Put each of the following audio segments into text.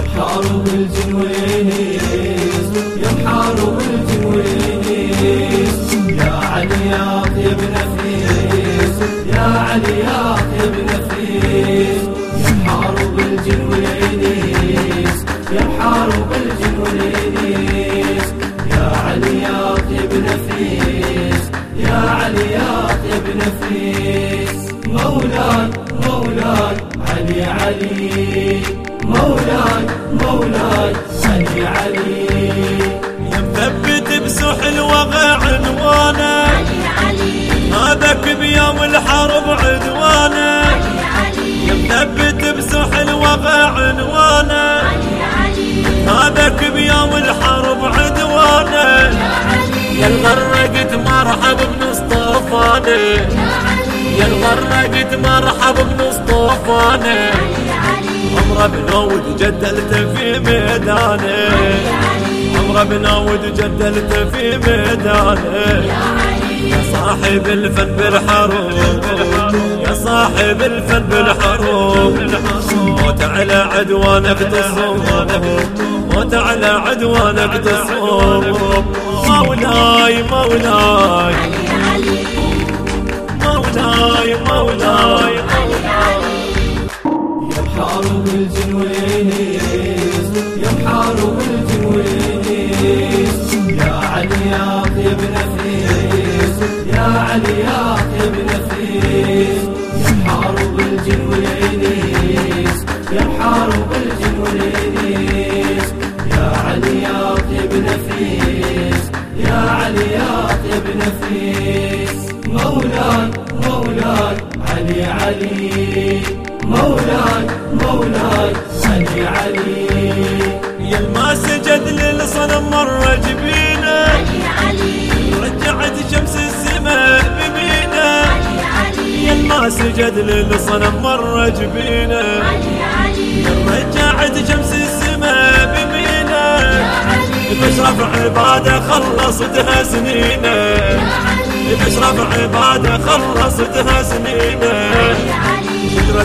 محارب الجن والإنس يا محارب الجن والإنس يا علي يا طيب نفيس يا علي يا طيب نفيس يا محارب الجن والإنس يا علي يا طيب يا علي يا طيب نفيس مولاي علي علي. مولاي علي علي. يا مثبت بسوح الوغى عنوانه. علي علي هذاك بيوم الحرب عدوانه. علي علي يا مثبت بسوح الوغى عنوانه. علي علي هذاك بيوم الحرب عدوانه. يا الغرقت مرحب يا علي يا الغرقت مرحب علي علي عمره بنود جدلت في ميدانه. عمره بنود في ميدانه. يا صاحب الفن بالحروب يا صاحب الفن بالحروب. موت على عدوانك تصوم. موت على عدوانك تصوم. مولاي مولاي. علي مولاي مولاي. يا محارب الجن والإنس يا علي يا طيب نفيس يا علي يا طيب نفيس. يا محارب الجن والإنس يا علي يا طيب نفيس يا علي يا طيب نفيس. مولاي مولاي علي علي. مولاي مولاي علي علي. يا الما سجد للصنم مرة جبينه. علي علي. رجعت شمس السماء بمينه. علي علي. يا الما سجد للصنم مرة جبينه. علي علي. رجعت شمس السماء علي. بشرف عباده خلصتها سنينه. علي. بشرف عباده خلصتها سنينه.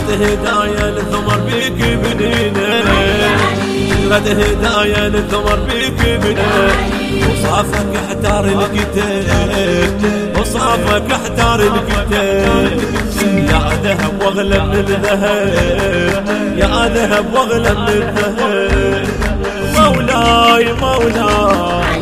شجرة هدايا للثمر بيك بنينه شجرة هدايا للثمر بيك بنينه وصافك احتار الكتاب وصافك احتار الكتاب يا ذهب واغلى من الذهب. يا ذهب واغلى من الذهب. مولاي مولاي.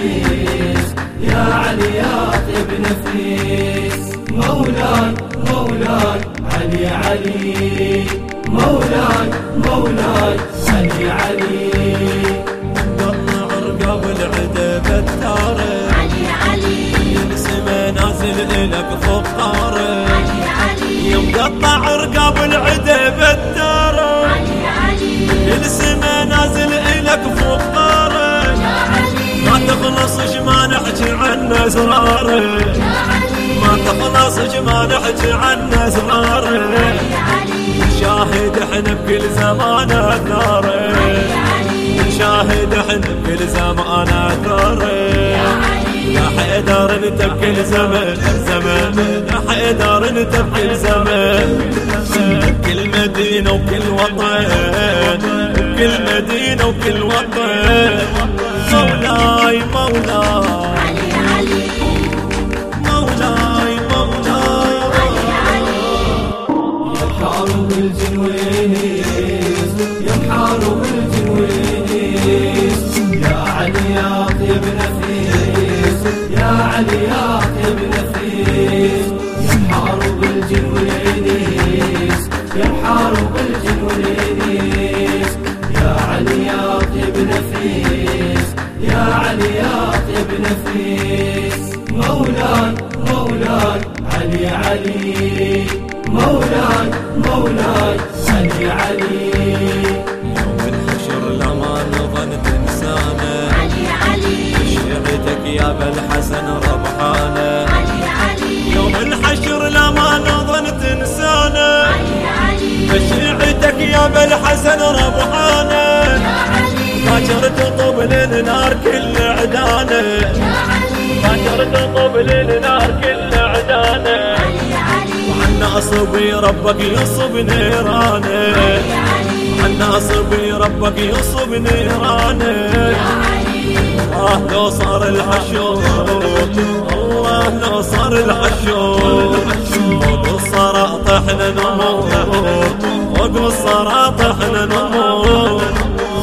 نفيس. يا علي يا طيب نفيس. مولاي مولاي علي علي. مولاي مولاي علي علي. ما تخلص ما عن علي شاهد إحنا بكل زمان علي شاهد إحنا بكل زمان أثاره يا حيدر انت بكل زمن زمن. يا حيدر انت بكل زمن كل مدينة وكل وطن وكل مدينة وكل وطن. مولاي مولاي. مولاي مولاي علي علي. يوم الحشر الأمان ظن تنسانا علي علي. شيعتك يا بالحسن ربحانه علي علي. يوم الحشر لا ما نظن تنسانا علي علي. بشيعتك يا بالحسن ربحانه يا علي. باكر تطب للنار كل عدانه باكر تطب للنار كل عدانه علي علي وعنا أصبي ربك يصب علي عنا أصبي ربك يصب نيرانه. الله لو صار الحشور الله لو صار الحشور فوق الصراط إحنا نمور فوق الصراط إحنا نمور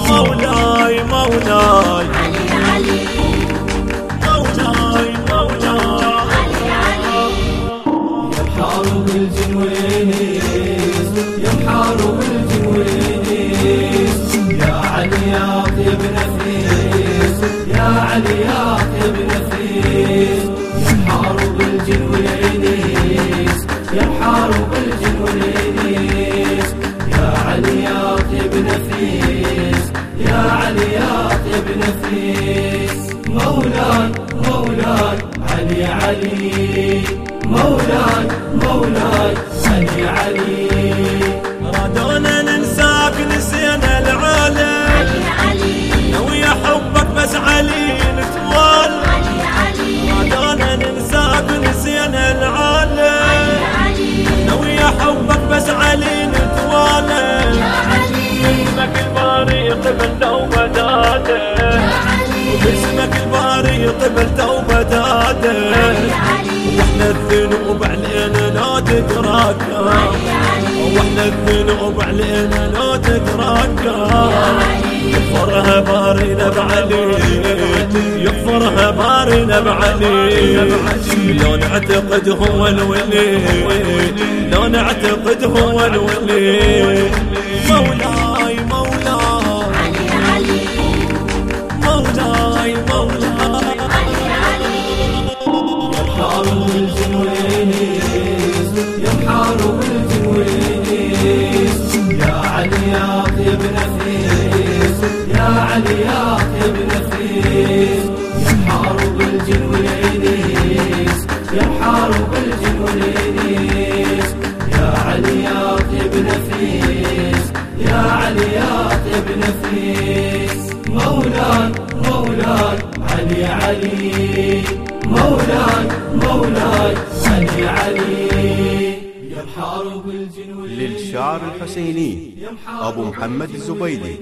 مولاي مولاي. مولاي مولاي علي علي. مولاي مولاي علي علي. رادونا ننساك نسينا العالم. علي علي. ناوي حبك بس علي. وإحنا الذنوب علينا لا تتراكى وإحنا الذنوب علينا لا تتراكى يغفرها بارنا بعلي يغفرها بارنا بعلي لو نعتقد هو الولي. لو نعتقد هو الولي. مولاي. نفيس. مولاي مولاي علي علي. مولاي مولاي علي علي. للشاعر الحسيني أبو محمد الزبيدي.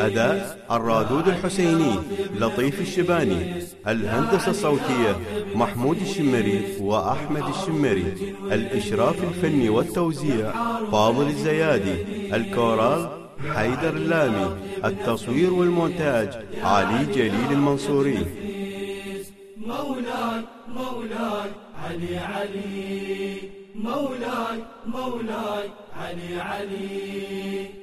أداء الرادود الحسيني. لطيف الشباني. الهندسة الصوتية محمود الشمري وأحمد الشمري. الإشراف الفني والتوزيع فاضل الزيادي. الكورال حيدر اللامي التصوير والمونتاج علي جليل المنصوري. مولاي مولاي علي علي. مولاي مولاي علي علي.